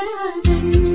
மருவந்தன்